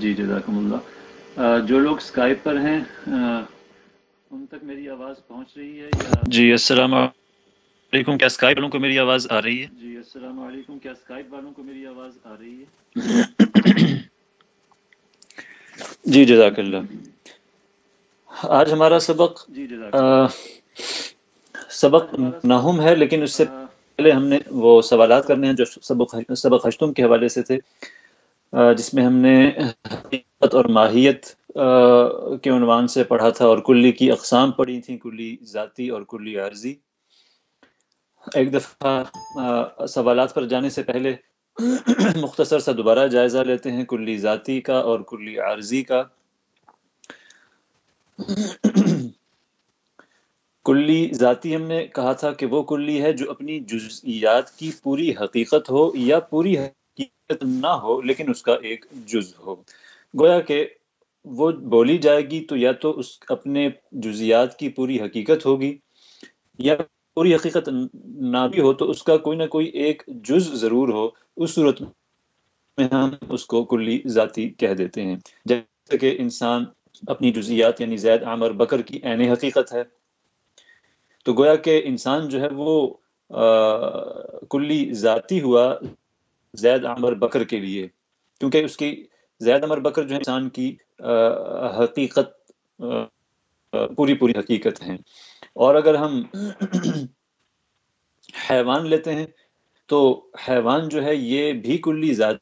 جی جزاکم اللہ۔ جو لوگ سکائپ پر ہیں ان تک میری آواز پہنچ رہی ہے یا؟ جی السلام علیکم۔ کیا سکائپ والوں کو میری آواز آ رہی ہے؟ جی السلام علیکم۔ کیا سکائپ والوں کو میری آواز آ رہی ہے؟ جی جزاک اللہ۔ آج ہمارا سبق جی جزاک سبق ناہم ہے لیکن اس سے پہلے ہم نے وہ سوالات کرنے ہیں جو سبق سبق ہشتم کے حوالے سے تھے۔ جس میں ہم نے حقیقت اور ماہیت کے عنوان سے پڑھا تھا اور کلی کی اقسام پڑھی تھیں، کلی ذاتی اور کلی عارضی۔ ایک دفعہ سوالات پر جانے سے پہلے مختصر سا دوبارہ جائزہ لیتے ہیں کلی ذاتی کا اور کلی عارضی کا۔ کلی ذاتی ہم نے کہا تھا کہ وہ کلی ہے جو اپنی جزئیات کی پوری حقیقت ہو یا پوری حقیقت نہ ہو، لیکن اس کا ایک جز ہو۔ گویا کہ وہ بولی جائے گی تو یا تو اس اپنے جزیات کی پوری حقیقت ہوگی، یا پوری حقیقت نہ بھی ہو تو اس کا کوئی نہ کوئی ایک جز ضرور ہو۔ اس صورت میں ہم اس کو کلی ذاتی کہہ دیتے ہیں۔ جیسے کہ انسان اپنی جزیات یعنی زید، عامر، بکر کی عین حقیقت ہے۔ تو گویا کہ انسان جو ہے وہ کلی ذاتی ہوا۔ زید عمر بکر کے لیے، کیونکہ اس کی، زید عمر بکر جو ہے انسان کی حقیقت پوری پوری حقیقت ہیں۔ اور اگر ہم حیوان لیتے ہیں، تو حیوان جو ہے، یہ بھی کلی ذات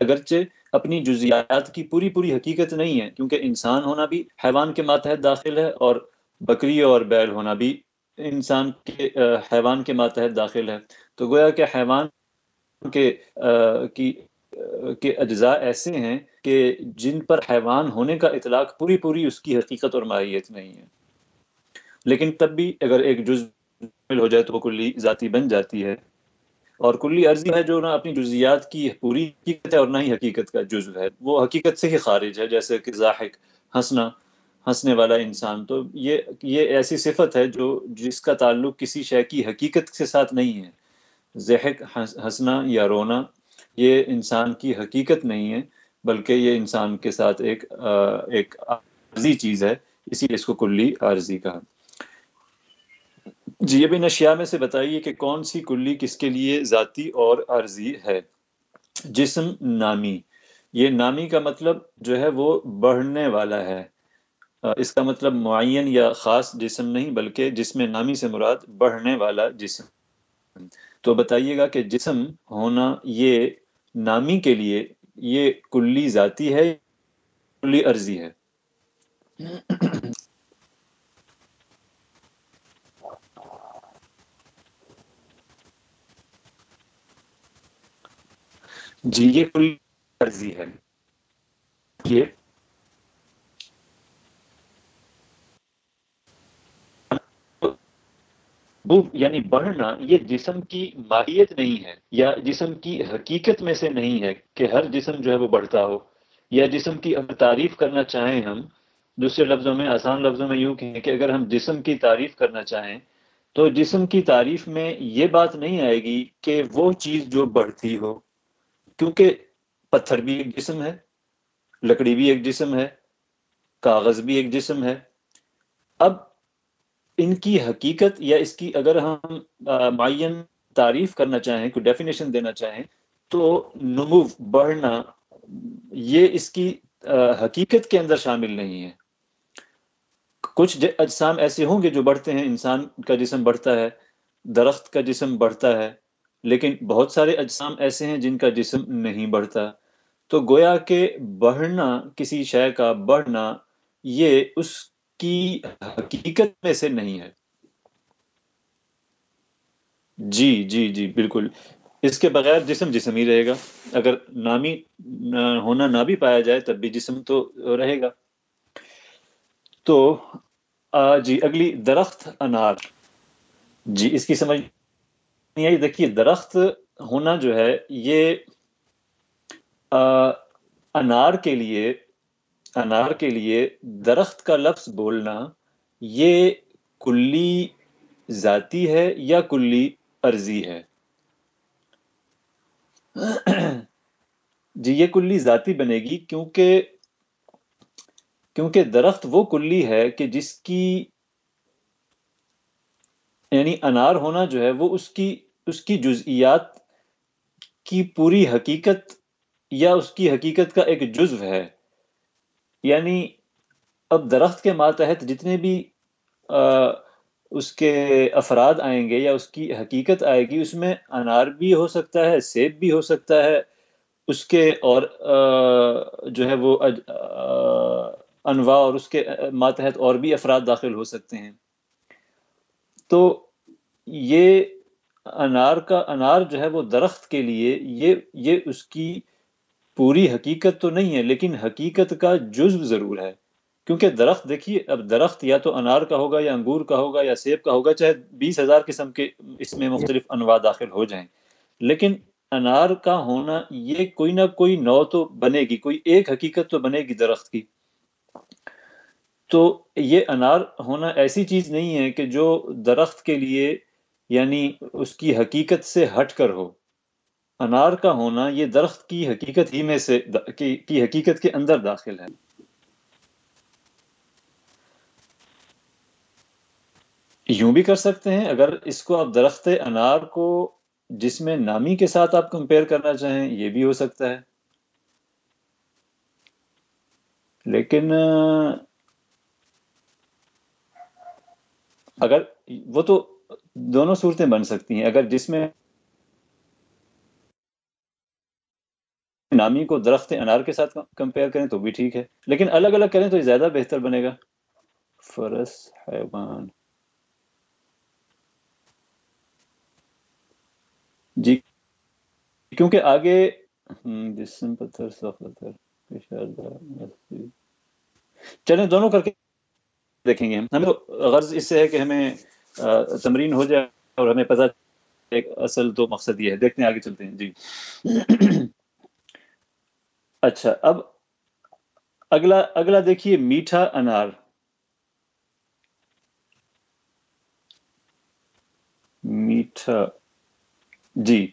اگرچہ اپنی جزیات کی پوری پوری حقیقت نہیں ہے، کیونکہ انسان ہونا بھی حیوان کے ماتحت داخل ہے اور بکری اور بیل ہونا بھی انسان کے حیوان کے ماتحت داخل ہے۔ تو گویا کہ حیوان کے کی کے اجزاء ایسے ہیں کہ جن پر حیوان ہونے کا اطلاق پوری پوری اس کی حقیقت اور ماہیت نہیں ہے۔ لیکن تب بھی اگر ایک جز ہو جائے تو وہ کلی ذاتی بن جاتی ہے۔ اور کلی عرضی ہے جو نہ اپنی جزیات کی پوری حقیقت ہے اور نہ ہی حقیقت کا جزو ہے۔ وہ حقیقت سے ہی خارج ہے، جیسے کہ ذاحق ہنسنا، ہنسنے والا انسان۔ تو یہ یہ ایسی صفت ہے جو، جس کا تعلق کسی شے کی حقیقت کے ساتھ نہیں ہے۔ ذہق ہنسنا یا رونا، یہ انسان کی حقیقت نہیں ہے، بلکہ یہ انسان کے ساتھ ایک ایک عارضی چیز ہے، اسی لیے اس کو کلی عارضی کہا۔ جی ابھی نشیا میں سے بتائیے کہ کون سی کلی کس کے لیے ذاتی اور عارضی ہے؟ جسم نامی۔ یہ نامی کا مطلب جو ہے وہ بڑھنے والا ہے۔ اس کا مطلب معین یا خاص جسم نہیں، بلکہ جسم نامی سے مراد بڑھنے والا جسم۔ تو بتائیے گا کہ جسم ہونا یہ نامی کے لیے یہ کلی ذاتی ہے کلی عرضی ہے؟ جی یہ کلی عرضی ہے۔ یہ یعنی بڑھنا یہ جسم کی ماہیت نہیں ہے، یا جسم کی حقیقت میں سے نہیں ہے کہ ہر جسم جو ہے وہ بڑھتا ہو، یا جسم کی اگر تعریف کرنا چاہیں ہم، دوسرے لفظوں میں، آسان لفظوں میں یوں کہیں کہ اگر ہم جسم کی تعریف کرنا چاہیں تو جسم کی تعریف میں یہ بات نہیں آئے گی کہ وہ چیز جو بڑھتی ہو، کیونکہ پتھر بھی ایک جسم ہے، لکڑی بھی ایک جسم ہے، کاغذ بھی ایک جسم ہے۔ اب ان کی حقیقت یا اس کی اگر ہم معین تعریف کرنا چاہیں، کوئی ڈیفینیشن دینا چاہیں، تو نمو بڑھنا یہ اس کی حقیقت کے اندر شامل نہیں ہے۔ کچھ اجسام ایسے ہوں گے جو بڑھتے ہیں، انسان کا جسم بڑھتا ہے، درخت کا جسم بڑھتا ہے، لیکن بہت سارے اجسام ایسے ہیں جن کا جسم نہیں بڑھتا۔ تو گویا کہ بڑھنا کسی شے کا، بڑھنا یہ اس کی حقیقت میں سے نہیں ہے۔ جی جی جی بالکل۔ اس کے بغیر جسم جسم ہی رہے گا۔ اگر نامی ہونا نہ بھی پایا جائے، تب بھی جسم تو رہے گا۔ تو جی اگلی، درخت انار جی اس کی سمجھ نہیں آئی۔ دیکھیے، درخت ہونا جو ہے، یہ انار کے لیے انار کے لیے درخت کا لفظ بولنا یہ کلی ذاتی ہے یا کلی عرضی ہے؟ جی یہ کلی ذاتی بنے گی کیونکہ کیونکہ درخت وہ کلی ہے کہ جس کی یعنی انار ہونا جو ہے وہ اس کی اس کی جزئیات کی پوری حقیقت یا اس کی حقیقت کا ایک جزو ہے۔ یعنی اب درخت کے ماتحت جتنے بھی اس کے افراد آئیں گے یا اس کی حقیقت آئے گی، اس میں انار بھی ہو سکتا ہے، سیب بھی ہو سکتا ہے، اس کے اور جو ہے وہ انواع اور اس کے ماتحت اور بھی افراد داخل ہو سکتے ہیں۔ تو یہ انار کا، انار جو ہے وہ درخت کے لیے، یہ یہ اس کی پوری حقیقت تو نہیں ہے، لیکن حقیقت کا جزو ضرور ہے۔ کیونکہ درخت، دیکھیے، اب درخت یا تو انار کا ہوگا یا انگور کا ہوگا یا سیب کا ہوگا، چاہے بیس ہزار قسم کے اس میں مختلف انواع داخل ہو جائیں۔ لیکن انار کا ہونا، یہ کوئی نہ کوئی نو تو بنے گی، کوئی ایک حقیقت تو بنے گی درخت کی۔ تو یہ انار ہونا ایسی چیز نہیں ہے کہ جو درخت کے لیے یعنی اس کی حقیقت سے ہٹ کر ہو۔ انار کا ہونا یہ درخت کی حقیقت ہی میں سے کی حقیقت کے اندر داخل ہے۔ یوں بھی کر سکتے ہیں، اگر اس کو آپ درخت انار کو جس میں نامی کے ساتھ آپ کمپیئر کرنا چاہیں، یہ بھی ہو سکتا ہے۔ لیکن، اگر وہ تو دونوں صورتیں بن سکتی ہیں۔ اگر جس میں نامی کو درخت انار کے ساتھ کمپیئر کریں تو بھی ٹھیک ہے۔ لیکن الگ الگ کریں تو یہ زیادہ بہتر بنے گا۔ فرس، حیوان۔ جی کیونکہ آگے جسم، پتھر چلیں دونوں کر کے دیکھیں گے ہمیں غرض اس سے ہے کہ ہمیں تمرین ہو جائے اور ہمیں پتہ ایک اصل تو مقصد یہ ہے۔ دیکھتے ہیں آگے چلتے ہیں۔ جی۔ اچھا اب اگلا اگلا دیکھیے میٹھا انار۔ میٹھا جی۔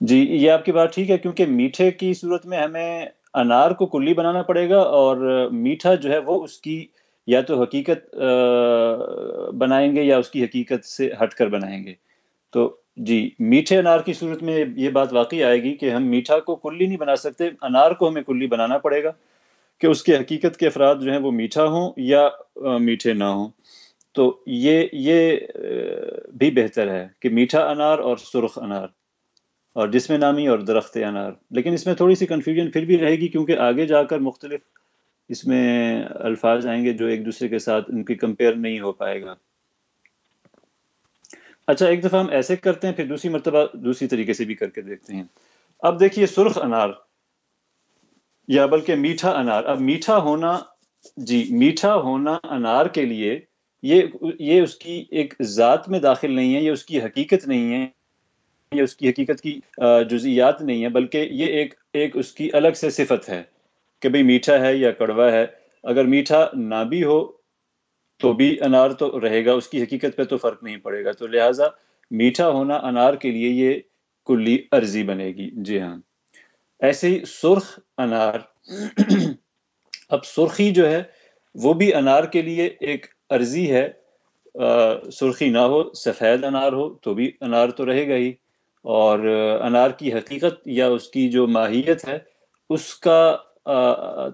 جی یہ آپ کی بات ٹھیک ہے، کیونکہ میٹھے کی صورت میں ہمیں انار کو کلی بنانا پڑے گا اور میٹھا جو ہے وہ اس کی یا تو حقیقت بنائیں گے یا اس کی حقیقت سے ہٹ کر بنائیں گے۔ تو جی میٹھے انار کی صورت میں یہ بات واقعی آئے گی کہ ہم میٹھا کو کلی نہیں بنا سکتے، انار کو ہمیں کلی بنانا پڑے گا کہ اس کے حقیقت کے افراد جو ہیں وہ میٹھا ہوں یا میٹھے نہ ہوں۔ تو یہ یہ بھی بہتر ہے کہ میٹھا انار اور سرخ انار اور جس میں نامی اور درخت انار۔ لیکن اس میں تھوڑی سی کنفیوژن پھر بھی رہے گی کیونکہ آگے جا کر مختلف اس میں الفاظ آئیں گے جو ایک دوسرے کے ساتھ ان کی کمپیئر نہیں ہو پائے گا۔ اچھا ایک دفعہ ہم ایسے کرتے ہیں، پھر دوسری مرتبہ دوسری طریقے سے بھی کر کے دیکھتے ہیں۔ اب دیکھیے سرخ انار، یا بلکہ میٹھا انار۔ اب میٹھا ہونا جی میٹھا ہونا انار کے لیے یہ یہ اس کی ایک ذات میں داخل نہیں ہے، یہ اس کی حقیقت نہیں ہے۔ یہ اس کی حقیقت کی جزئیات نہیں ہے بلکہ یہ ایک ایک اس کی الگ سے صفت ہے کہ بھئی میٹھا ہے یا کڑوا ہے۔ اگر میٹھا نہ بھی ہو تو بھی انار تو رہے گا، اس کی حقیقت پہ تو فرق نہیں پڑے گا۔ تو لہٰذا میٹھا ہونا انار کے لیے یہ کلی عرضی بنے گی۔ جی ہاں۔ ایسے ہی سرخ انار۔ اب سرخی جو ہے، وہ بھی انار کے لیے ایک عرضی ہے۔ سرخی نہ ہو، سفید انار ہو، تو بھی انار تو رہے گا ہی۔ اور انار کی حقیقت یا اس کی جو ماہیت ہے، اس کا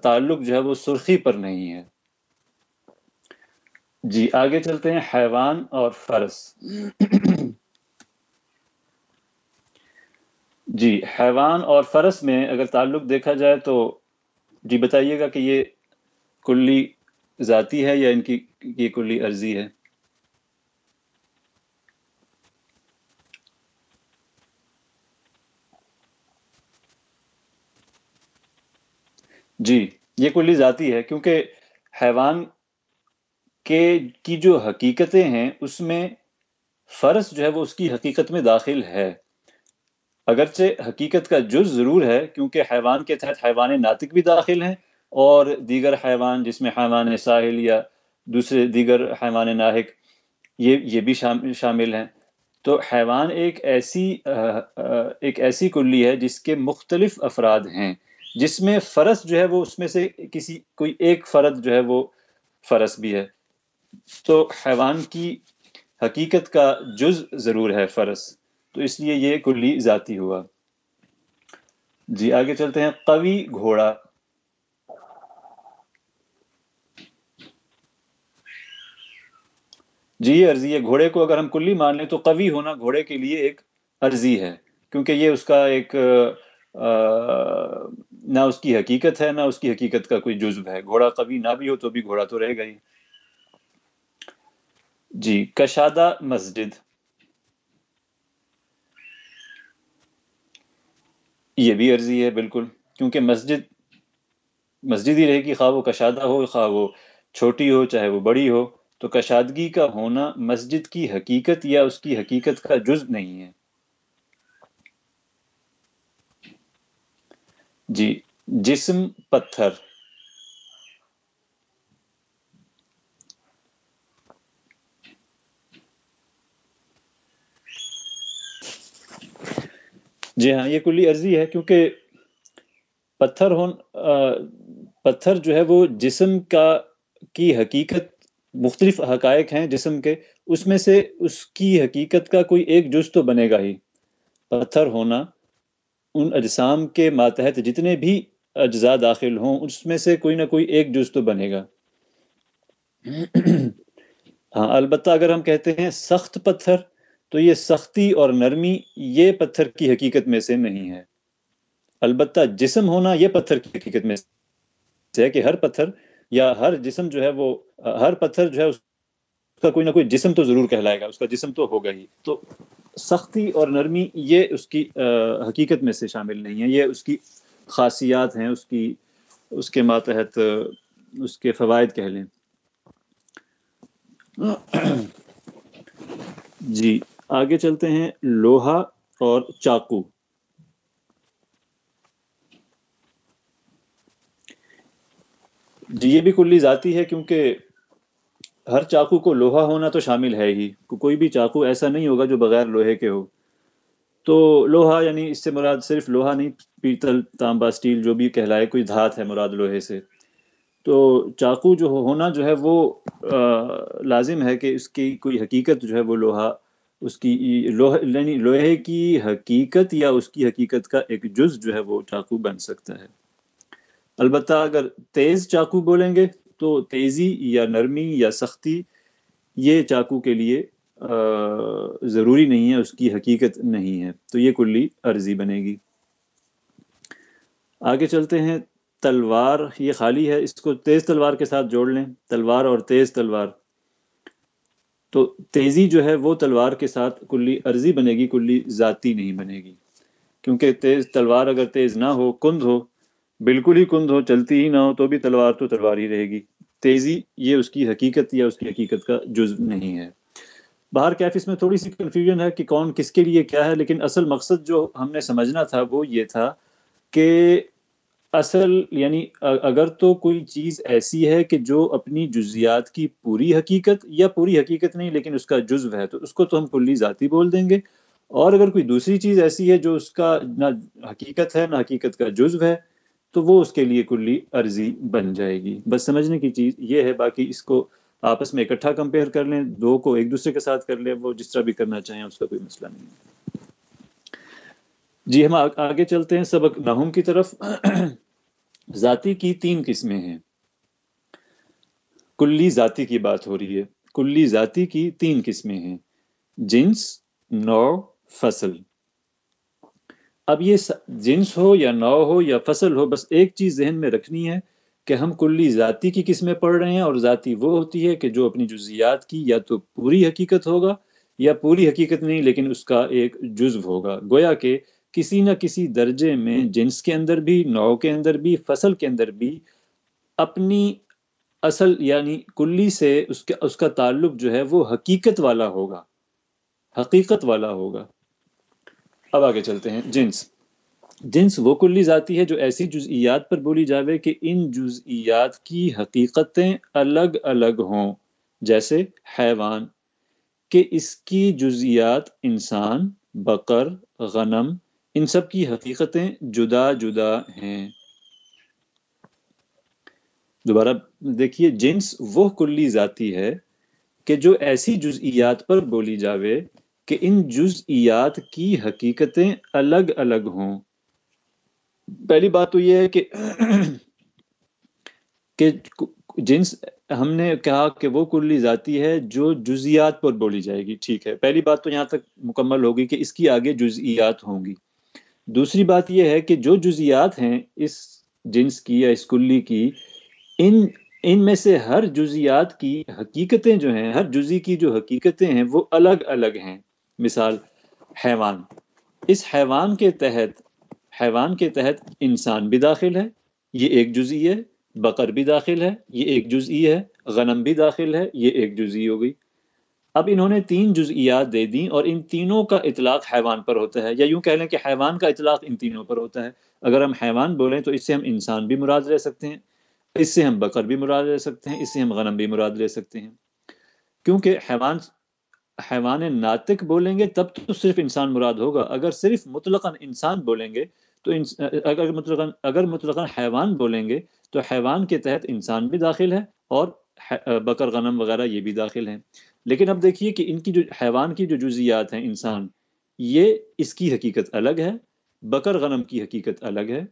تعلق جو ہے وہ سرخی پر نہیں ہے۔ جی آگے چلتے ہیں، حیوان اور فرس۔ جی حیوان اور فرس میں اگر تعلق دیکھا جائے تو جی بتائیے گا کہ یہ کلی ذاتی ہے یا ان کی یہ کلی عرضی ہے؟ جی یہ کلی ذاتی ہے کیونکہ حیوان کے کی جو حقیقتیں ہیں اس میں فرض جو ہے وہ اس کی حقیقت میں داخل ہے۔ اگرچہ حقیقت کا جز ضرور ہے کیونکہ حیوان کے تحت حیوان ناطق بھی داخل ہیں اور دیگر حیوان جس میں حیوان ساحل یا دوسرے دیگر حیوان ناحق یہ یہ بھی شامل ہیں۔ تو حیوان ایک ایسی ایک ایسی کلی ہے جس کے مختلف افراد ہیں، جس میں فرس جو ہے وہ اس میں سے کسی، کوئی ایک فرد جو ہے وہ فرس بھی ہے۔ تو حیوان کی حقیقت کا جز ضرور ہے فرس تو اس لیے یہ کلی ذاتی ہوا۔ جی آگے چلتے ہیں۔ قوی گھوڑا۔ جی یہ عرضی ہے۔ گھوڑے کو اگر ہم کلی مان لیں تو قوی ہونا گھوڑے کے لیے ایک عرضی ہے، کیونکہ یہ اس کا ایک نہ اس کی حقیقت ہے، نہ اس کی حقیقت کا کوئی جزو ہے۔ گھوڑا قوی نہ بھی ہو تو بھی گھوڑا تو رہے گا ہی۔ جی کشادہ مسجد۔ یہ بھی عرضی ہے، بالکل۔ کیونکہ مسجد مسجد ہی رہے گی، خواہ وہ کشادہ ہو، خواہ وہ چھوٹی ہو، چاہے وہ بڑی ہو۔ تو کشادگی کا ہونا مسجد کی حقیقت یا اس کی حقیقت کا جز نہیں ہے۔ جی جسم پتھر۔ جی ہاں یہ کلی عرضی ہے کیونکہ پتھر ہون پتھر جو ہے وہ جسم کا، کی حقیقت مختلف حقائق ہیں جسم کے، اس میں سے اس کی حقیقت کا کوئی ایک جز تو بنے گا ہی۔ پتھر ہونا ان اجسام کے ماتحت جتنے بھی اجزاء داخل ہوں، اس میں سے کوئی نہ کوئی ایک جز تو بنے گا۔ ہاں البتہ اگر ہم کہتے ہیں سخت پتھر تو یہ سختی اور نرمی یہ پتھر کی حقیقت میں سے نہیں ہے۔ البتہ جسم ہونا یہ پتھر کی حقیقت میں سے ہے کہ ہر پتھر یا ہر جسم جو ہے وہ، ہر پتھر جو ہے اس کا کوئی نہ کوئی جسم تو ضرور کہلائے گا، اس کا جسم تو ہوگا ہی۔ تو سختی اور نرمی یہ اس کی حقیقت میں سے شامل نہیں ہے۔ یہ اس کی خاصیات ہیں، اس کی، اس کے ماتحت، اس کے فوائد کہہ لیں۔ جی۔ آگے چلتے ہیں، لوہا اور چاقو۔ جی یہ بھی کلی ذاتی ہے کیونکہ ہر چاقو کو لوہا ہونا تو شامل ہے ہی۔ کوئی بھی چاقو ایسا نہیں ہوگا جو بغیر لوہے کے ہو۔ تو لوہا یعنی اس سے مراد صرف لوہا نہیں، پیتل تانبا اسٹیل جو بھی کہلائے، کوئی دھات ہے مراد لوہے سے۔ تو چاقو جو ہونا جو ہے وہ لازم ہے کہ اس کی کوئی حقیقت جو ہے وہ لوہا اس کی لوہے یعنی لوہے کی حقیقت یا اس کی حقیقت کا ایک جز جو ہے وہ چاقو بن سکتا ہے۔ البتہ اگر تیز چاقو بولیں گے تو تیزی یا نرمی یا سختی یہ چاقو کے لیے ضروری نہیں ہے، اس کی حقیقت نہیں ہے۔ تو یہ کلی عرضی بنے گی۔ آگے چلتے ہیں۔ تلوار یہ خالی ہے، اس کو تیز تلوار کے ساتھ جوڑ لیں۔ تلوار اور تیز تلوار۔ تو تیزی جو ہے وہ تلوار کے ساتھ کلی عرضی بنے گی، کلی ذاتی نہیں بنے گی۔ کیونکہ تیز تلوار اگر تیز نہ ہو، کند ہو، بالکل ہی کند ہو، چلتی ہی نہ ہو، تو بھی تلوار تو تلوار ہی رہے گی۔ تیزی یہ اس کی حقیقت یا اس کی حقیقت کا جز نہیں ہے۔ باہر کیف اس میں تھوڑی سی کنفیوژن ہے کہ کون کس کے لیے کیا ہے، لیکن اصل مقصد جو ہم نے سمجھنا تھا وہ یہ تھا کہ اصل یعنی اگر تو کوئی چیز ایسی ہے کہ جو اپنی جزیات کی پوری حقیقت یا پوری حقیقت نہیں، لیکن اس کا جزو ہے، تو اس کو تو ہم کلی ذاتی بول دیں گے۔ اور اگر کوئی دوسری چیز ایسی ہے جو اس کا نہ حقیقت ہے، نہ حقیقت کا جزو ہے، تو وہ اس کے لیے کلی عرضی بن جائے گی۔ بس سمجھنے کی چیز یہ ہے، باقی اس کو آپس میں اکٹھا کمپیئر کر لیں، دو کو ایک دوسرے کے ساتھ کر لیں، وہ جس طرح بھی کرنا چاہیں، اس کا کوئی مسئلہ نہیں۔ ہے جی ہم آگے چلتے ہیں سبق نہم کی طرف۔ ذاتی کی تین قسمیں ہیں۔ کلی ذاتی کی بات ہو رہی ہے۔ کلی ذاتی کی تین قسمیں ہیں۔ جنس، نو، فصل۔ اب یہ جنس ہو یا نو ہو یا فصل ہو، بس ایک چیز ذہن میں رکھنی ہے کہ ہم کلی ذاتی کی قسمیں پڑھ رہے ہیں اور ذاتی وہ ہوتی ہے کہ جو اپنی جزیات کی یا تو پوری حقیقت ہوگا یا پوری حقیقت نہیں، لیکن اس کا ایک جزو ہوگا۔ گویا کہ کسی نہ کسی درجے میں جنس کے اندر بھی نو کے اندر بھی، فصل کے اندر بھی اپنی اصل یعنی کلی سے اس کے اس کا تعلق جو ہے وہ حقیقت والا ہوگا۔ حقیقت والا ہوگا۔ اب آگے چلتے ہیں۔ جنس۔ جنس وہ کلی ذاتی ہے جو ایسی جزئیات پر بولی جاوے کہ ان جزئیات کی حقیقتیں الگ الگ ہوں۔ جیسے حیوان کہ اس کی جزیات انسان، بقر، غنم ان سب کی حقیقتیں جدا جدا ہیں۔ دوبارہ دیکھیے، جنس وہ کلی ذاتی ہے کہ جو ایسی جزئیات پر بولی جاوے کہ ان جزئیات کی حقیقتیں الگ الگ ہوں۔ پہلی بات تو یہ ہے کہ کہ جنس، ہم نے کہا کہ وہ کلی ذاتی ہے جو جزیات پر بولی جائے گی۔ ٹھیک ہے، پہلی بات تو یہاں تک مکمل ہوگی کہ اس کی آگے جزئیات ہوں گی۔ دوسری بات یہ ہے کہ جو جزیات ہیں اس جنس کی یا اس کلی کی، ان ان میں سے ہر جزیات کی حقیقتیں جو ہیں، ہر جزی کی جو حقیقتیں ہیں، وہ الگ الگ ہیں۔ مثال، حیوان۔ اس حیوان کے تحت، حیوان کے تحت انسان بھی داخل ہے، یہ ایک جزی ہے۔ بقر بھی داخل ہے، یہ ایک جزئی ہے۔ غنم بھی داخل ہے، یہ ایک جزئی ہو گئی۔ اب انہوں نے تین جزئیات دے دیں اور ان تینوں کا اطلاق حیوان پر ہوتا ہے یا یوں کہہ لیں کہ حیوان کا اطلاق ان تینوں پر ہوتا ہے۔ اگر ہم حیوان بولیں تو اس سے ہم انسان بھی مراد لے سکتے ہیں، اس سے ہم بکر بھی مراد لے سکتے ہیں، اس سے ہم غنم بھی مراد لے سکتے ہیں۔ کیونکہ حیوان حیوان ناطق بولیں گے تب تو صرف انسان مراد ہوگا۔ اگر صرف مطلق انسان بولیں گے تو اگر مطلق اگر مطلق حیوان بولیں گے تو حیوان کے تحت انسان بھی داخل ہے اور بکر غنم وغیرہ یہ بھی داخل ہیں۔ لیکن اب دیکھیے کہ ان کی جو حیوان کی جو جزیات ہیں انسان، یہ اس کی حقیقت الگ ہے، بکر غنم کی حقیقت الگ ہے۔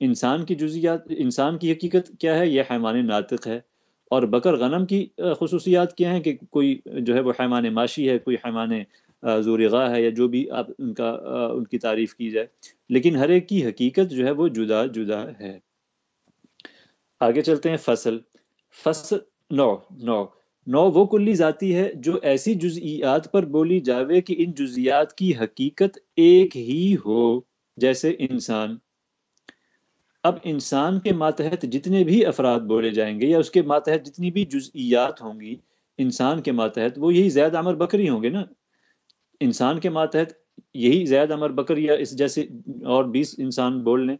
انسان کی جزیات انسان کی حقیقت کیا ہے؟ یہ حیوان ناطق ہے۔ اور بکر غنم کی خصوصیات کیا ہیں کہ کوئی جو ہے وہ حیوان معاشی ہے، کوئی حیوان زورغا ہے یا جو بھی آپ ان کا ان کی تعریف کی جائے۔ لیکن ہر ایک کی حقیقت جو ہے وہ جدا جدا ہے۔ آگے چلتے ہیں فصل۔ فصل نو نو نو وہ کلی ذاتی ہے جو ایسی جزئیات پر بولی جاوے کہ ان جزئیات کی حقیقت ایک ہی ہو، جیسے انسان۔ اب انسان کے ماتحت جتنے بھی افراد بولے جائیں گے یا اس کے ماتحت جتنی بھی جزئیات ہوں گی، انسان کے ماتحت وہ یہی زید عمر بکری ہوں گے نا۔ انسان کے ماتحت یہی زید عمر بکر یا اس جیسے اور بیس انسان بول لیں،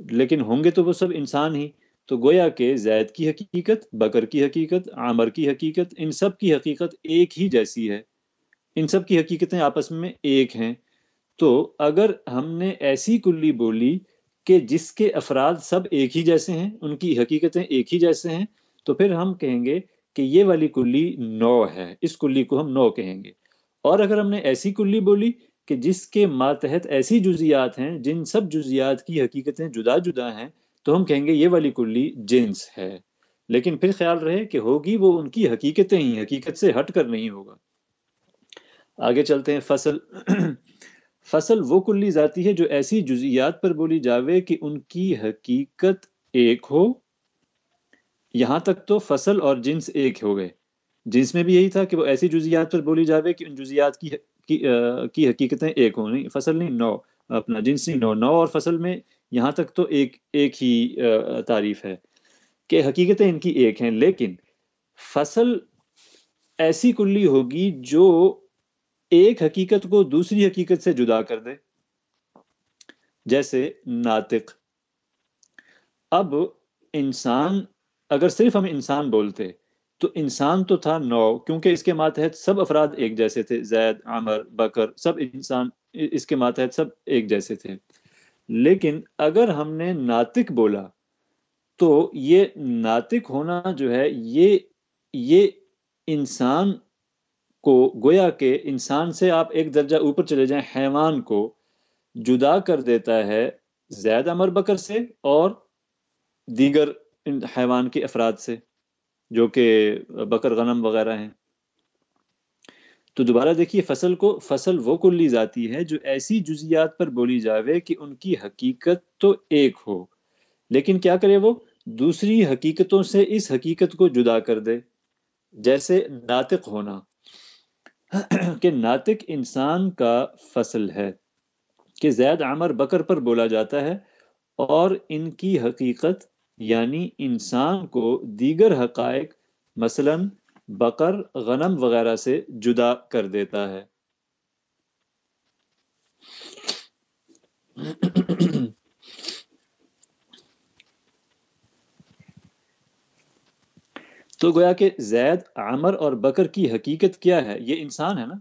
لیکن ہوں گے تو وہ سب انسان ہی۔ تو گویا کہ زید کی حقیقت، بکر کی حقیقت، عامر کی حقیقت، ان سب کی حقیقت ایک ہی جیسی ہے۔ ان سب کی حقیقتیں آپس میں ایک ہیں۔ تو اگر ہم نے ایسی کلی بولی کہ جس کے افراد سب ایک ہی جیسے ہیں، ان کی حقیقتیں ایک ہی جیسے ہیں، تو پھر ہم کہیں گے کہ یہ والی کلی نو ہے۔ اس کلی کو ہم نو کہیں گے۔ اور اگر ہم نے ایسی کلی بولی کہ جس کے ماتحت ایسی جزیات ہیں جن سب جزیات کی حقیقتیں جدا جدا ہیں تو ہم کہیں گے یہ والی کلی جنس ہے۔ لیکن پھر خیال رہے کہ ہوگی وہ ان کی حقیقتیں ہی، حقیقت سے ہٹ کر نہیں ہوگا۔ آگے چلتے ہیں، فصل۔ فصل وہ کلی ذاتی ہے جو ایسی جزیات پر بولی جاوے کہ ان کی حقیقت ایک ہو۔ یہاں تک تو فصل اور جنس ایک ہو گئے۔ جنس میں بھی یہی تھا کہ وہ ایسی جزیات پر بولی جاوے کہ ان جزیات کی کی حقیقتیں ایک ہوں۔ نہیں، فصل نہیں، نو۔ اپنا جنس نہیں، نو نو۔ اور فصل میں یہاں تک تو ایک ایک ہی تعریف ہے کہ حقیقتیں ان کی ایک ہیں، لیکن فصل ایسی کلی ہوگی جو ایک حقیقت کو دوسری حقیقت سے جدا کر دے۔ جیسے ناطق۔ اب انسان، اگر صرف ہم انسان بولتے، تو انسان تو تھا نو، کیونکہ اس کے ماتحت سب افراد ایک جیسے تھے، زید عامر بکر، سب انسان، اس کے ماتحت سب ایک جیسے تھے۔ لیکن اگر ہم نے ناطق بولا، تو یہ ناطق ہونا جو ہے، یہ یہ انسان کو گویا کہ انسان سے آپ ایک درجہ اوپر چلے جائیں، حیوان کو جدا کر دیتا ہے زید امر بکر سے اور دیگر حیوان کے افراد سے جو کہ بکر غنم وغیرہ ہیں۔ تو دوبارہ دیکھیے، فصل کو، فصل وہ کلی ذاتی ہے جو ایسی جزیات پر بولی جاوے کہ ان کی حقیقت تو ایک ہو۔ لیکن کیا کرے وہ؟ دوسری حقیقتوں سے اس حقیقت کو جدا کر دے۔ جیسے ناطق ہونا۔ کہ ناطق انسان کا فصل ہے۔ کہ زید عمر بکر پر بولا جاتا ہے اور ان کی حقیقت یعنی انسان کو دیگر حقائق، مثلا بقر غنم وغیرہ سے جدا کر دیتا ہے۔ تو گویا کہ زید عمر اور بکر کی حقیقت کیا ہے؟ یہ انسان ہے نا؟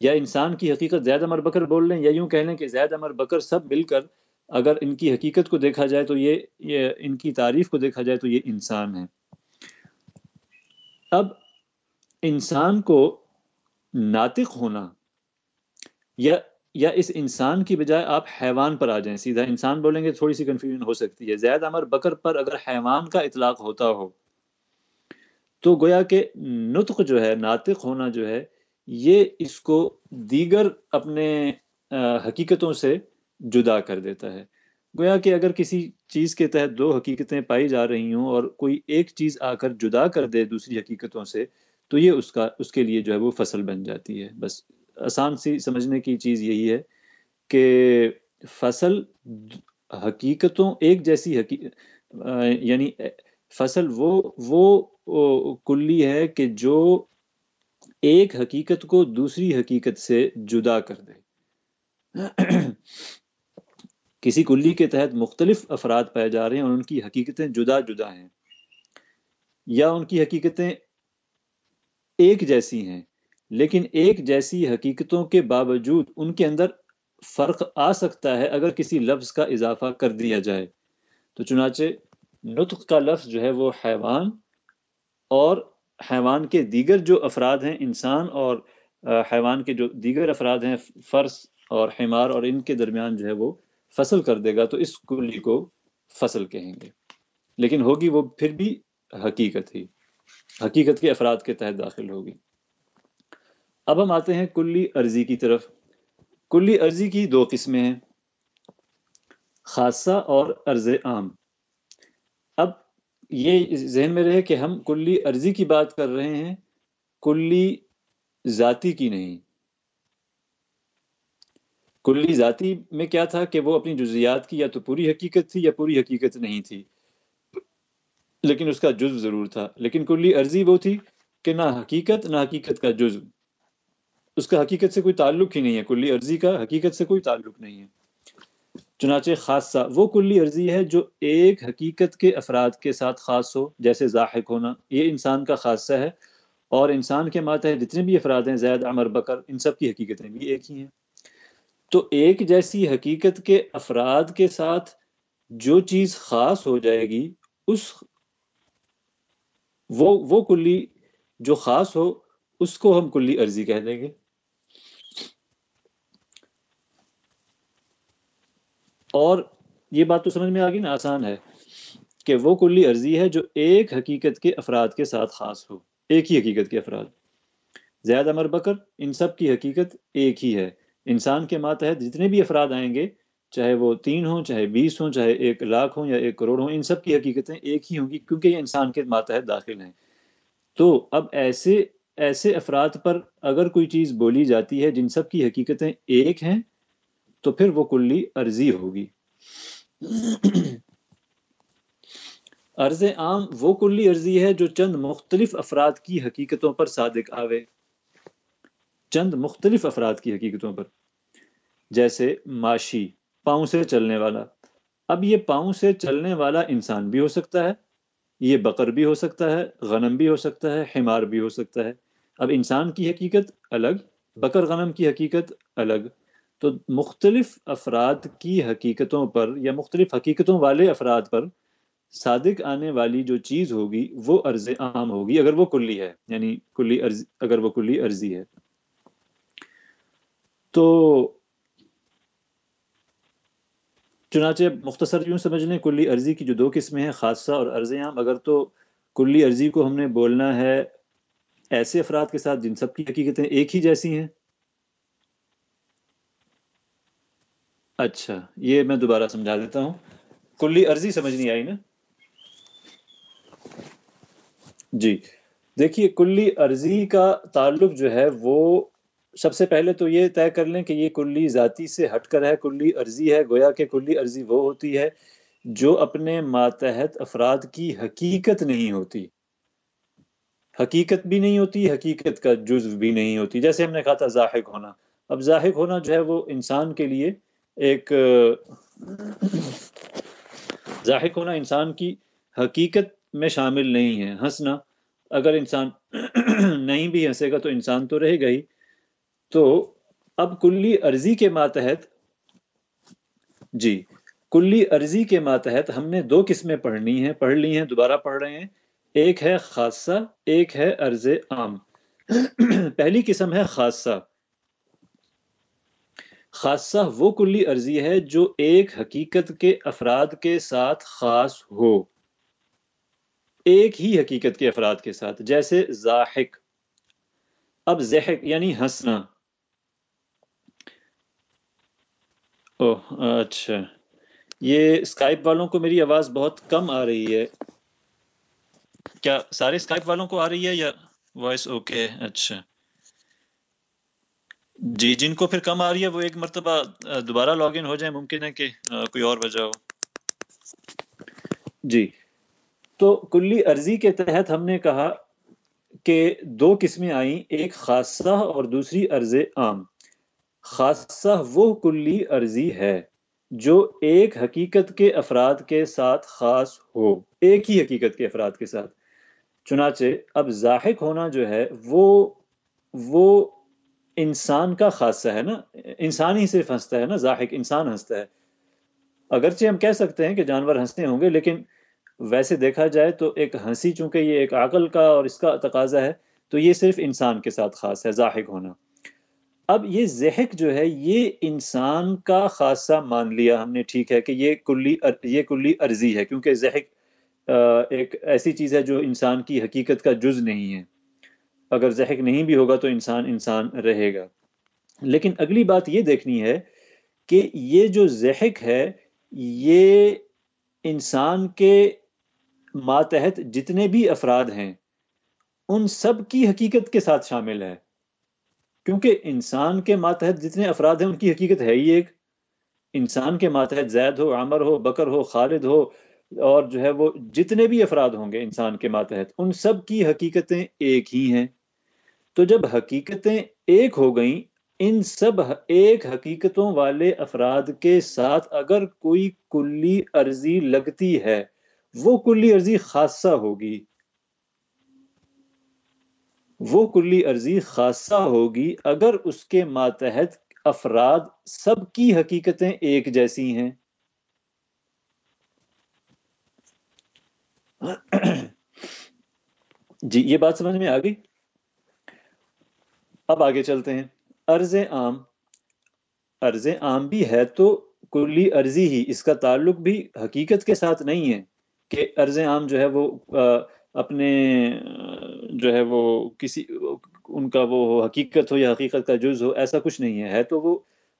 یا انسان کی حقیقت زید عمر بکر بول لیں یا یوں کہہ لیں کہ زید عمر بکر سب مل کر اگر ان کی حقیقت کو دیکھا جائے تو یہ, یہ ان کی تعریف کو دیکھا جائے تو یہ انسان ہے۔ اب انسان کو ناطق ہونا، یا یا اس انسان کی بجائے آپ حیوان پر آ جائیں، سیدھا انسان بولیں گے تھوڑی سی کنفیوژن ہو سکتی ہے۔ زید امر بکر پر اگر حیوان کا اطلاق ہوتا ہو، تو گویا کہ نطق جو ہے، ناطق ہونا جو ہے، یہ اس کو دیگر اپنے حقیقتوں سے جدا کر دیتا ہے۔ گویا کہ اگر کسی چیز کے تحت دو حقیقتیں پائی جا رہی ہوں اور کوئی ایک چیز آ کر جدا کر دے دوسری حقیقتوں سے تو یہ اس کا، اس کے لیے جو ہے وہ فصل بن جاتی ہے۔ بس آسان سی سمجھنے کی چیز یہی ہے کہ فصل حقیقتوں، ایک جیسی حقیقت یعنی فصل وہ وہ کلی ہے کہ جو ایک حقیقت کو دوسری حقیقت سے جدا کر دے۔ کسی کلی کے تحت مختلف افراد پائے جا رہے ہیں اور ان کی حقیقتیں جدا جدا ہیں۔ یا ان کی حقیقتیں ایک جیسی ہیں، لیکن ایک جیسی حقیقتوں کے باوجود ان کے اندر فرق آ سکتا ہے اگر کسی لفظ کا اضافہ کر دیا جائے۔ تو چنانچہ، نطق کا لفظ جو ہے وہ حیوان اور حیوان کے دیگر جو افراد ہیں، انسان اور حیوان کے جو دیگر افراد ہیں فرض اور حمار اور ان کے درمیان جو ہے وہ فصل کر دے گا، تو اس کلی کو فصل کہیں گے۔ لیکن ہوگی وہ پھر بھی حقیقت ہی۔ حقیقت کے افراد کے تحت داخل ہوگی۔ اب ہم آتے ہیں کلی عرضی کی طرف۔ کلی عرضی کی دو قسمیں ہیں، خاصہ اور عرض عام۔ اب یہ ذہن میں رہے کہ ہم کلی عرضی کی بات کر رہے ہیں، کلی ذاتی کی نہیں۔ کلی ذاتی میں کیا تھا کہ وہ اپنی جزیات کی یا تو پوری حقیقت تھی یا پوری حقیقت نہیں تھی۔ لیکن اس کا جز ضرور تھا۔ لیکن کلی عرضی وہ تھی کہ نہ حقیقت نہ حقیقت کا جز اس کا حقیقت سے کوئی تعلق ہی نہیں ہے۔ کلی عرضی کا حقیقت سے کوئی تعلق نہیں ہے۔ چنانچہ خاصہ وہ کلی عرضی ہے جو ایک حقیقت کے افراد کے ساتھ خاص ہو، جیسے ذاحق ہونا۔ یہ انسان کا خاصہ ہے۔ اور انسان کے مات ہے جتنے بھی افراد ہیں، زید، عمر، بکر، ان سب کی حقیقتیں بھی ایک ہی ہیں۔ تو ایک جیسی حقیقت کے افراد کے ساتھ جو چیز خاص ہو جائے گی، اس وہ وہ کلی جو خاص ہو، اس کو ہم کلی عرضی کہہ دیں گے۔ اور یہ بات تو سمجھ میں آ گئی نا؟ آسان ہے کہ وہ کلی عرضی ہے جو ایک حقیقت کے افراد کے ساتھ خاص ہو۔ ایک ہی حقیقت کے افراد۔ زیادہ امر بکر، ان سب کی حقیقت ایک ہی ہے۔ انسان کے ماتحت جتنے بھی افراد آئیں گے چاہے وہ تین ہوں، چاہے بیس ہوں، چاہے ایک لاکھ ہوں یا ایک کروڑ ہوں، ان سب کی حقیقتیں ایک ہی ہوں گی کیونکہ یہ انسان کے ماتحت داخل ہیں۔ تو اب ایسے ایسے افراد پر اگر کوئی چیز بولی جاتی ہے جن سب کی حقیقتیں ایک ہیں، تو پھر وہ کلی عرضی ہوگی۔ عرض عام وہ کلی عرضی ہے جو چند مختلف افراد کی حقیقتوں پر صادق آوے۔ چند مختلف افراد کی حقیقتوں پر۔ جیسے معاشی پاؤں سے چلنے والا۔ اب یہ پاؤں سے چلنے والا انسان بھی ہو سکتا ہے۔ یہ بقر بھی ہو سکتا ہے، غنم بھی ہو سکتا ہے، حمار بھی ہو سکتا ہے۔ اب انسان کی حقیقت الگ بکر غنم کی حقیقت الگ۔ تو مختلف افراد کی حقیقتوں پر یا مختلف حقیقتوں والے افراد پر صادق آنے والی جو چیز ہوگی، وہ عرض عام ہوگی، اگر وہ کلی ہے۔ یعنی کلی عرض، اگر وہ کلی عرضی ہے۔ تو چنانچہ مختصر یوں سمجھ لیں، کلی عرضی کی جو دو قسمیں ہیں، خاصہ اور عرض عام، اگر تو کلی عرضی کو ہم نے بولنا ہے ایسے افراد کے ساتھ جن سب کی حقیقتیں ایک ہی جیسی ہیں۔ اچھا یہ میں دوبارہ سمجھا دیتا ہوں۔ کلی عرضی سمجھ نہیں آئی نا؟ جی دیکھیے، کلی عرضی کا تعلق جو ہے وہ سب سے پہلے تو یہ طے کر لیں کہ یہ کلی ذاتی سے ہٹ کر ہے، کلی عرضی ہے، گویا کہ کلی عرضی وہ ہوتی ہے جو اپنے ماتحت افراد کی حقیقت نہیں ہوتی۔ حقیقت بھی نہیں ہوتی، حقیقت کا جزو بھی نہیں ہوتی۔ جیسے ہم نے کہا تھا ذاہق ہونا۔ اب ذاہق ہونا جو ہے وہ انسان کے لیے ایک ظاہر ہونا انسان کی حقیقت میں شامل نہیں ہے۔ ہنسنا، اگر انسان نہیں بھی ہنسے گا تو انسان تو رہے گا ہی۔ تو اب کلی عرضی کے ماتحت جی کلی عرضی کے ماتحت ہم نے دو قسمیں پڑھنی ہیں، پڑھ لی ہیں، دوبارہ پڑھ رہے ہیں۔ ایک ہے خاصہ، ایک ہے عرض عام۔ پہلی قسم ہے خاصہ۔ خاصہ وہ کلی عرضی ہے جو ایک حقیقت کے افراد کے ساتھ خاص ہو۔ ایک ہی حقیقت کے افراد کے ساتھ، جیسے زاحق۔ اب زحق یعنی ہنسنا۔ اوہ اچھا۔ یہ اسکائپ والوں کو میری آواز بہت کم آ رہی ہے۔ کیا سارے اسکائپ والوں کو آ رہی ہے یا وائس اوکے اچھا۔ جی جن کو پھر کم آ رہی ہے، وہ ایک مرتبہ دوبارہ لاگ ان ہو جائے ممکن ہے کہ کوئی اور وجہ ہو۔ جی۔ تو کلی عرضی کے تحت ہم نے کہا کہ دو قسمیں آئیں، ایک خاصہ اور دوسری عرض عام۔ خاصہ وہ کلی عرضی ہے جو ایک حقیقت کے افراد کے ساتھ خاص ہو، ایک ہی حقیقت کے افراد کے ساتھ۔ چنانچہ اب ذاہق ہونا جو ہے، وہ وہ انسان کا خاصہ ہے نا، انسان ہی صرف ہنستا ہے نا ذاہق انسان ہنستا ہے۔ اگرچہ ہم کہہ سکتے ہیں کہ جانور ہنستے ہوں گے، لیکن ویسے دیکھا جائے تو ایک ہنسی، چونکہ یہ ایک عقل کا اور اس کا تقاضا ہے، تو یہ صرف انسان کے ساتھ خاص ہے ذاہق ہونا۔ اب یہ زہق جو ہے، یہ انسان کا خاصہ مان لیا ہم نے، ٹھیک ہے کہ یہ کلی یہ کلی عرضی ہے، کیونکہ زہق ایک ایسی چیز ہے جو انسان کی حقیقت کا جز نہیں ہے۔ اگر زہق نہیں بھی ہوگا تو انسان انسان رہے گا۔ لیکن اگلی بات یہ دیکھنی ہے کہ یہ جو زہق ہے، یہ انسان کے ماتحت جتنے بھی افراد ہیں، ان سب کی حقیقت کے ساتھ شامل ہے۔ کیونکہ انسان کے ماتحت جتنے افراد ہیں، ان کی حقیقت ہے ہی ایک۔ انسان کے ماتحت زید ہو، عمر ہو، بکر ہو، خالد ہو، اور جو ہے وہ جتنے بھی افراد ہوں گے انسان کے ماتحت، ان سب کی حقیقتیں ایک ہی ہیں۔ تو جب حقیقتیں ایک ہو گئیں، ان سب ایک حقیقتوں والے افراد کے ساتھ اگر کوئی کلی عرضی لگتی ہے، وہ کلی عرضی خاصہ ہوگی۔ وہ کلی عرضی خاصہ ہوگی اگر اس کے ماتحت افراد سب کی حقیقتیں ایک جیسی ہیں۔ جی یہ بات سمجھ میں آ گئی؟ اب آگے چلتے ہیں۔ ارض عام ارض عام بھی ہے تو کلی عرضی ہی، اس کا تعلق بھی حقیقت کے ساتھ نہیں ہے کہ عرض عام جو ہے وہ اپنے جو ہے وہ کسی، ان کا وہ حقیقت ہو یا حقیقت کا جز ہو، ایسا کچھ نہیں ہے۔ ہے تو وہ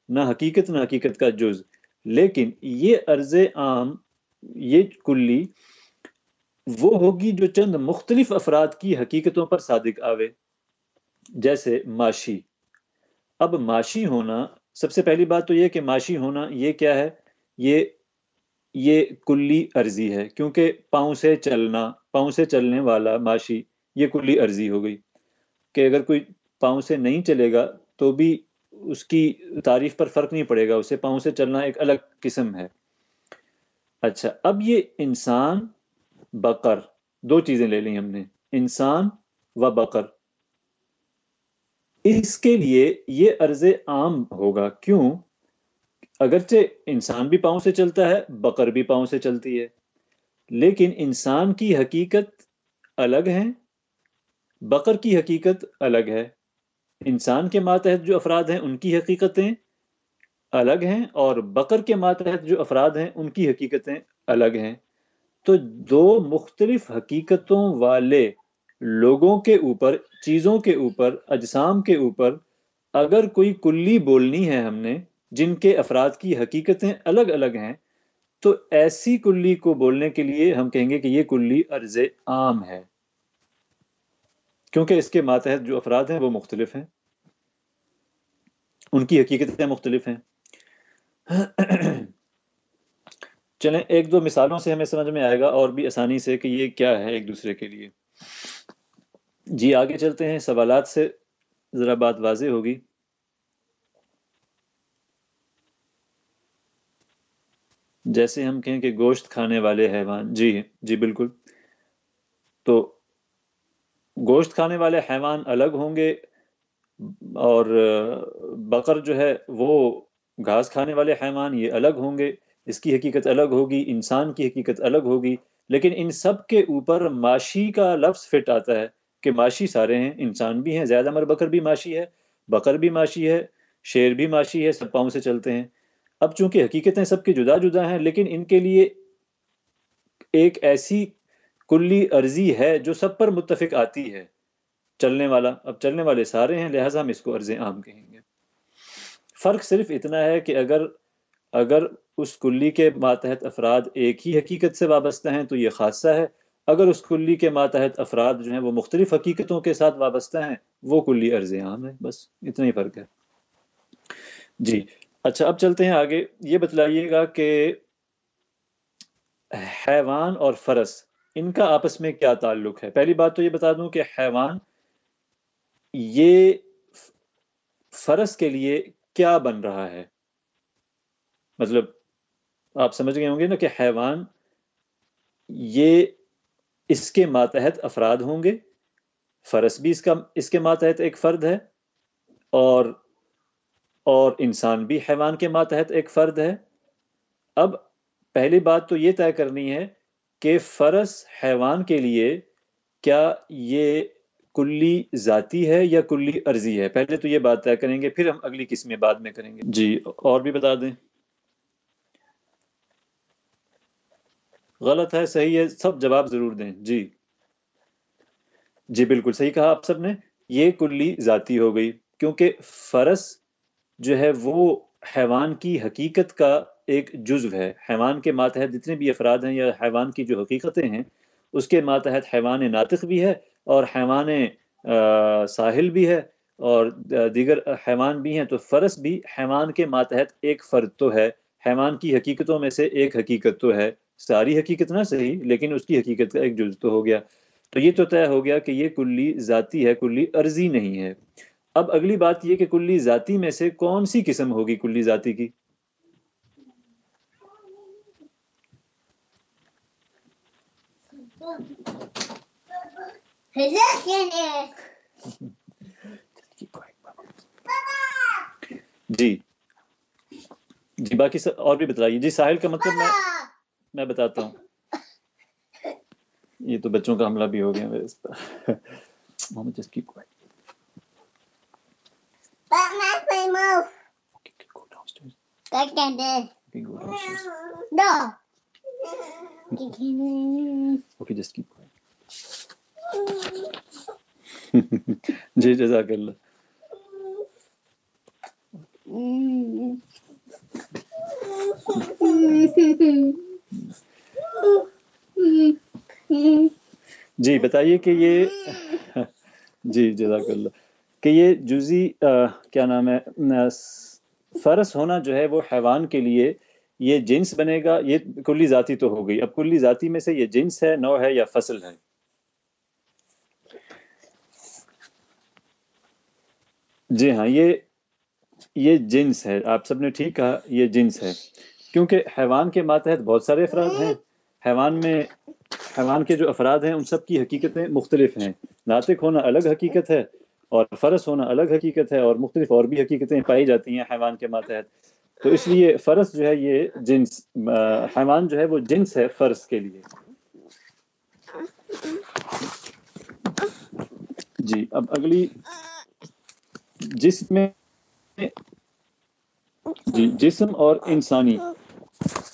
نہ حقیقت نہ حقیقت کا جز۔ لیکن یہ عرض عام، یہ کلی وہ ہوگی جو چند مختلف افراد کی حقیقتوں پر صادق آوے۔ جیسے معاشی اب معاشی ہونا، سب سے پہلی بات تو یہ کہ معاشی ہونا یہ کیا ہے؟ یہ یہ کلی عرضی ہے۔ کیونکہ پاؤں سے چلنا، پاؤں سے چلنے والا معاشی یہ کلی عرضی ہو گئی کہ اگر کوئی پاؤں سے نہیں چلے گا تو بھی اس کی تعریف پر فرق نہیں پڑے گا، اسے پاؤں سے چلنا ایک الگ قسم ہے۔ اچھا اب یہ انسان بقر، دو چیزیں لے لی ہم نے، انسان و بقر۔ اس کے لیے یہ عرض عام ہوگا، کیوں؟ اگرچہ انسان بھی پاؤں سے چلتا ہے، بقر بھی پاؤں سے چلتی ہے، لیکن انسان کی حقیقت الگ ہے بقر کی حقیقت الگ ہے۔ انسان کے ماتحت جو افراد ہیں، ان کی حقیقتیں الگ ہیں اور بقر کے ماتحت جو افراد ہیں، ان کی حقیقتیں الگ ہیں۔ تو دو مختلف حقیقتوں والے لوگوں کے اوپر، چیزوں کے اوپر، اجسام کے اوپر اگر کوئی کلی بولنی ہے ہم نے، جن کے افراد کی حقیقتیں الگ الگ ہیں، تو ایسی کلی کو بولنے کے لیے ہم کہیں گے کہ یہ کلی عرض عام ہے۔ کیونکہ اس کے ماتحت جو افراد ہیں وہ مختلف ہیں۔ ان کی حقیقتیں مختلف ہیں۔ چلیں، ایک دو مثالوں سے ہمیں سمجھ میں آئے گا اور بھی آسانی سے کہ یہ کیا ہے ایک دوسرے کے لیے۔ جی آگے چلتے ہیں۔ سوالات سے ذرا بات واضح ہوگی۔ جیسے ہم کہیں کہ گوشت کھانے والے حیوان جی جی بالکل۔ تو گوشت کھانے والے حیوان الگ ہوں گے اور بقر جو ہے وہ گھاس کھانے والے حیوان یہ الگ ہوں گے، اس کی حقیقت الگ ہوگی، انسان کی حقیقت الگ ہوگی، لیکن ان سب کے اوپر معاشی کا لفظ فٹ آتا ہے کہ معاشی سارے ہیں، انسان بھی ہیں، زیادہ مر بکر بھی معاشی ہے بکر بھی معاشی ہے، شیر بھی معاشی ہے، سب پاؤں سے چلتے ہیں۔ اب چونکہ حقیقتیں سب کی جدا جدا ہیں، لیکن ان کے لیے ایک ایسی کلی عرضی ہے جو سب پر متفق آتی ہے۔ چلنے والا، اب چلنے والے سارے ہیں، لہٰذا ہم اس کو عرض عام کہیں گے۔ فرق صرف اتنا ہے کہ اگر اگر اس کلی کے ماتحت افراد ایک ہی حقیقت سے وابستہ ہیں تو یہ خاصہ ہے۔ اگر اس کلی کے ماتحت افراد جو ہیں وہ مختلف حقیقتوں کے ساتھ وابستہ ہیں، وہ کلی عرض عام ہے۔ بس اتنا ہی فرق ہے۔ جی۔ اچھا اب چلتے ہیں آگے۔ یہ بتلائیے گا کہ حیوان اور فرس ان کا آپس میں کیا تعلق ہے؟ پہلی بات تو یہ بتا دوں کہ حیوان یہ فرس کے لیے کیا بن رہا ہے؟ مطلب آپ سمجھ گئے ہوں گے نا کہ حیوان یہ اس کے ماتحت افراد ہوں گے فرس بھی اس کا، اس کے ماتحت ایک فرد ہے اور اور انسان بھی حیوان کے ماتحت ایک فرد ہے۔ اب پہلی بات تو یہ طے کرنی ہے کہ فرس حیوان کے لیے کیا یہ کلی ذاتی ہے یا کلی عرضی ہے؟ پہلے تو یہ بات طے کریں گے پھر ہم اگلی قسمیں بعد میں کریں گے۔ جی اور بھی بتا دیں۔ غلط ہے صحیح ہے سب جواب ضرور دیں۔ جی۔ جی بالکل صحیح کہا آپ سب نے یہ کلی ذاتی ہو گئی۔ کیونکہ فرس جو ہے وہ حیوان کی حقیقت کا ایک جزو ہے۔ حیوان کے ماتحت جتنے بھی افراد ہیں یا حیوان کی جو حقیقتیں ہیں، اس کے ماتحت حیوان ناطق بھی ہے اور حیوان ساحل بھی ہے اور دیگر حیوان بھی ہیں۔ تو فرس بھی حیوان کے ماتحت ایک فرد تو ہے۔ حیوان کی حقیقتوں میں سے ایک حقیقت تو ہے۔ ساری حقیقت نہ صحیح، لیکن اس کی حقیقت کا ایک جز تو ہو گیا۔ تو یہ تو طے ہو گیا کہ یہ کلی ذاتی ہے، کلی عرضی نہیں ہے۔ اب اگلی بات یہ کہ کلی ذاتی میں سے کون سی قسم ہوگی کلی ذاتی کی؟ جی۔ جی باقی اور بھی بتائیے جی ساحل کا مطلب میں میں بتاتا ہوں۔ یہ تو بچوں کا حملہ بھی ہو گیا۔ اس پر محمد جس کی کوئی جی جزاک اللہ جی بتائیے کہ یہ جی جزاک اللہ کہ یہ جزی کیا نام ہے فرس ہونا جو ہے وہ حیوان کے لیے یہ جنس بنے گا، یہ کلی ذاتی تو ہو گئی۔ اب کلی ذاتی میں سے یہ جنس ہے، نو ہے یا فصل ہے؟ جی ہاں یہ یہ جنس ہے۔ آپ سب نے ٹھیک کہا، یہ جنس ہے۔ کیونکہ حیوان کے ماتحت بہت سارے افراد ہیں۔ حیوان میں، حیوان کے جو افراد ہیں، ان سب کی حقیقتیں مختلف ہیں۔ ناطق ہونا الگ حقیقت ہے اور فرس ہونا الگ حقیقت ہے اور مختلف اور بھی حقیقتیں پائی جاتی ہیں حیوان کے ماتحت۔ تو اس لیے فرس جو ہے یہ جنس حیوان جو ہے وہ جنس ہے فرس کے لیے۔ جی اب اگلی۔ جس میں جی جسم اور انسانی۔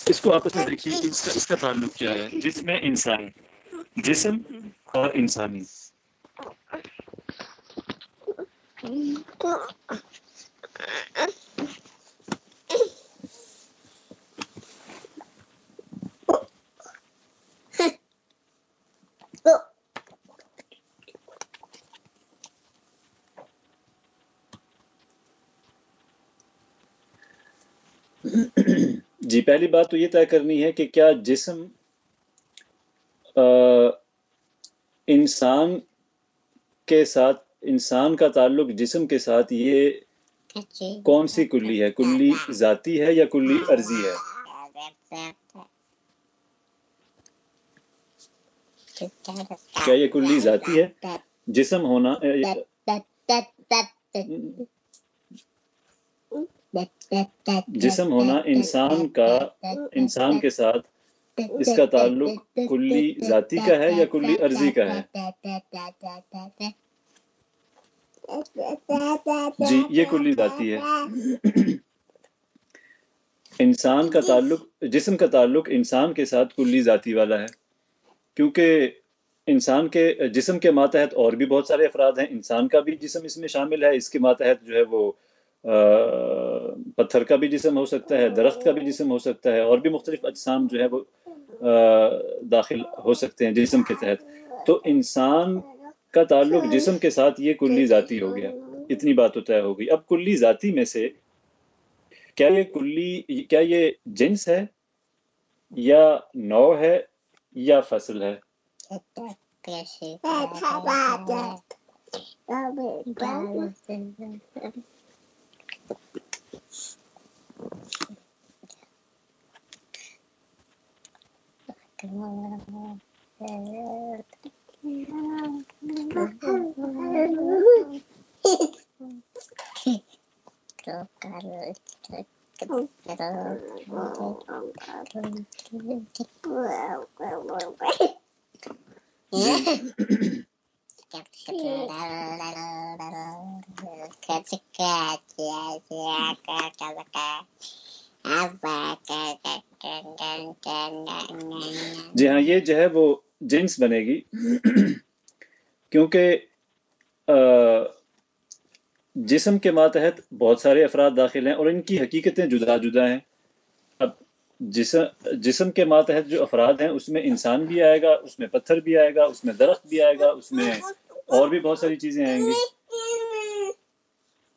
اس کو آپس میں دیکھیے اس کا اس کا تعلق کیا ہے۔ جس میں انسانی، جسم اور انسانی۔ جی پہلی بات تو یہ طے کرنی ہے کہ کیا جسم انسان کے ساتھ انسان کا تعلق جسم کے ساتھ یہ کون سی کلی ہے کلی ذاتی ہے یا کلی عرضی ہے کیا یہ کلی ذاتی ہے جسم ہونا جسم ہونا انسان کا انسان کے ساتھ اس کا تعلق کلی ذاتی کا ہے یا کلی عرضی کا ہے؟ جی یہ کلی ذاتی ہے۔ انسان کا تعلق جسم کا تعلق انسان کے ساتھ کلی ذاتی والا ہے۔ کیونکہ انسان کے جسم کے ماتحت اور بھی بہت سارے افراد ہیں۔ انسان کا بھی جسم اس میں شامل ہے، اس کے ماتحت جو ہے وہ پتھر کا بھی جسم ہو سکتا ہے درخت کا بھی جسم ہو سکتا ہے اور بھی مختلف اجسام جو ہے وہ داخل ہو سکتے ہیں جسم کے تحت۔ تو انسان کا تعلق جسم کے ساتھ یہ کلی ذاتی ہو گیا۔ اتنی بات تو طے ہو گئی۔ اب کلی ذاتی میں سے کیا یہ کلی کیا یہ جنس ہے یا نو ہے یا فصل ہے؟ Yeah. جی ہاں یہ جو ہے وہ جنس بنے گی۔ کیونکہ جسم کے ماتحت بہت سارے افراد داخل ہیں اور ان کی حقیقتیں جدا جدا ہیں۔ اب جسم جسم کے ماتحت جو افراد ہیں، اس میں انسان بھی آئے گا، اس میں پتھر بھی آئے گا، اس میں درخت بھی آئے گا، اس میں اور بھی بہت ساری چیزیں آئیں گی۔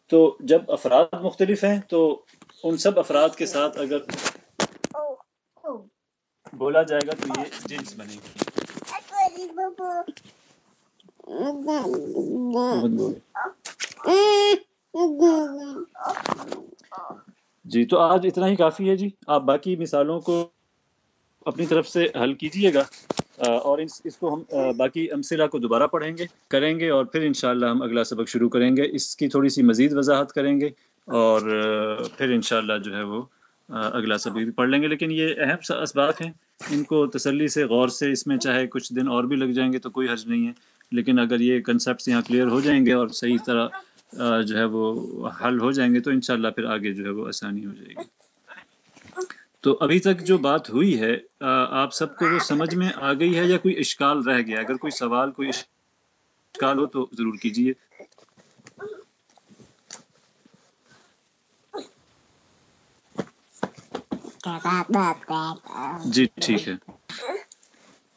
تو جب افراد مختلف ہیں، تو ان سب افراد کے ساتھ اگر بولا جائے گا، تو یہ جنس بنے گی۔ جی تو آج اتنا ہی کافی ہے جی۔ آپ باقی مثالوں کو اپنی طرف سے حل کیجیے گا۔ اور اس کو ہم باقی امثلہ کو دوبارہ پڑھیں گے، کریں گے اور پھر انشاءاللہ ہم اگلا سبق شروع کریں گے۔ اس کی تھوڑی سی مزید وضاحت کریں گے اور پھر انشاءاللہ جو ہے وہ اگلا سبق بھی پڑھ لیں گے۔ لیکن یہ اہم اسباق ہیں۔ ان کو تسلی سے، غور سے، اس میں چاہے کچھ دن اور بھی لگ جائیں گے تو کوئی حرج نہیں ہے۔ لیکن اگر یہ کنسیپٹس یہاں کلیئر ہو جائیں گے اور صحیح طرح جو ہے وہ حل ہو جائیں گے تو انشاءاللہ پھر آگے جو ہے وہ آسانی ہو جائے گی۔ تو ابھی تک جو بات ہوئی ہے آپ سب کو وہ سمجھ میں آ گئی ہے یا کوئی اشکال رہ گیا؟ اگر کوئی سوال، کوئی اشکال ہو تو ضرور کیجیے جی ٹھیک ہے۔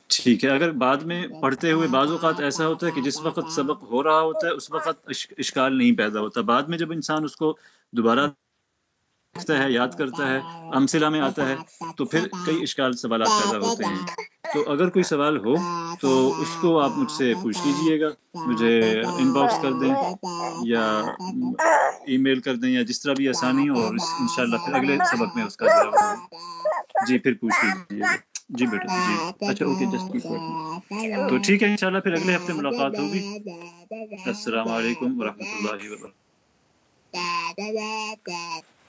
ٹھیک ہے۔ اگر بعد میں پڑھتے ہوئے بعض اوقات ایسا ہوتا ہے کہ جس وقت سبق ہو رہا ہوتا ہے، اس وقت اشکال نہیں پیدا ہوتا۔ بعد میں جب انسان اس کو دوبارہ ہے یاد کرتا ہے، امثلہ میں آتا ہے، تو پھر کئی اشکال، سوالات پیدا ہوتے ہیں۔ تو اگر کوئی سوال ہو، تو اس کو آپ مجھ سے پوچھ لیجیے گا۔ مجھے ان باکس کر دیں یا ای میل کر دیں یا جس طرح بھی آسانی ہو، اور انشاءاللہ پھر اگلے سبق میں اس کا جواب جی پھر پوچھ لیجیے گا۔ جی بیٹا جی۔ اچھا اوکے جسٹ تو ٹھیک ہے، انشاءاللہ پھر اگلے ہفتے ملاقات ہوگی۔ السلام علیکم ورحمۃ اللہ وبرکاتہ۔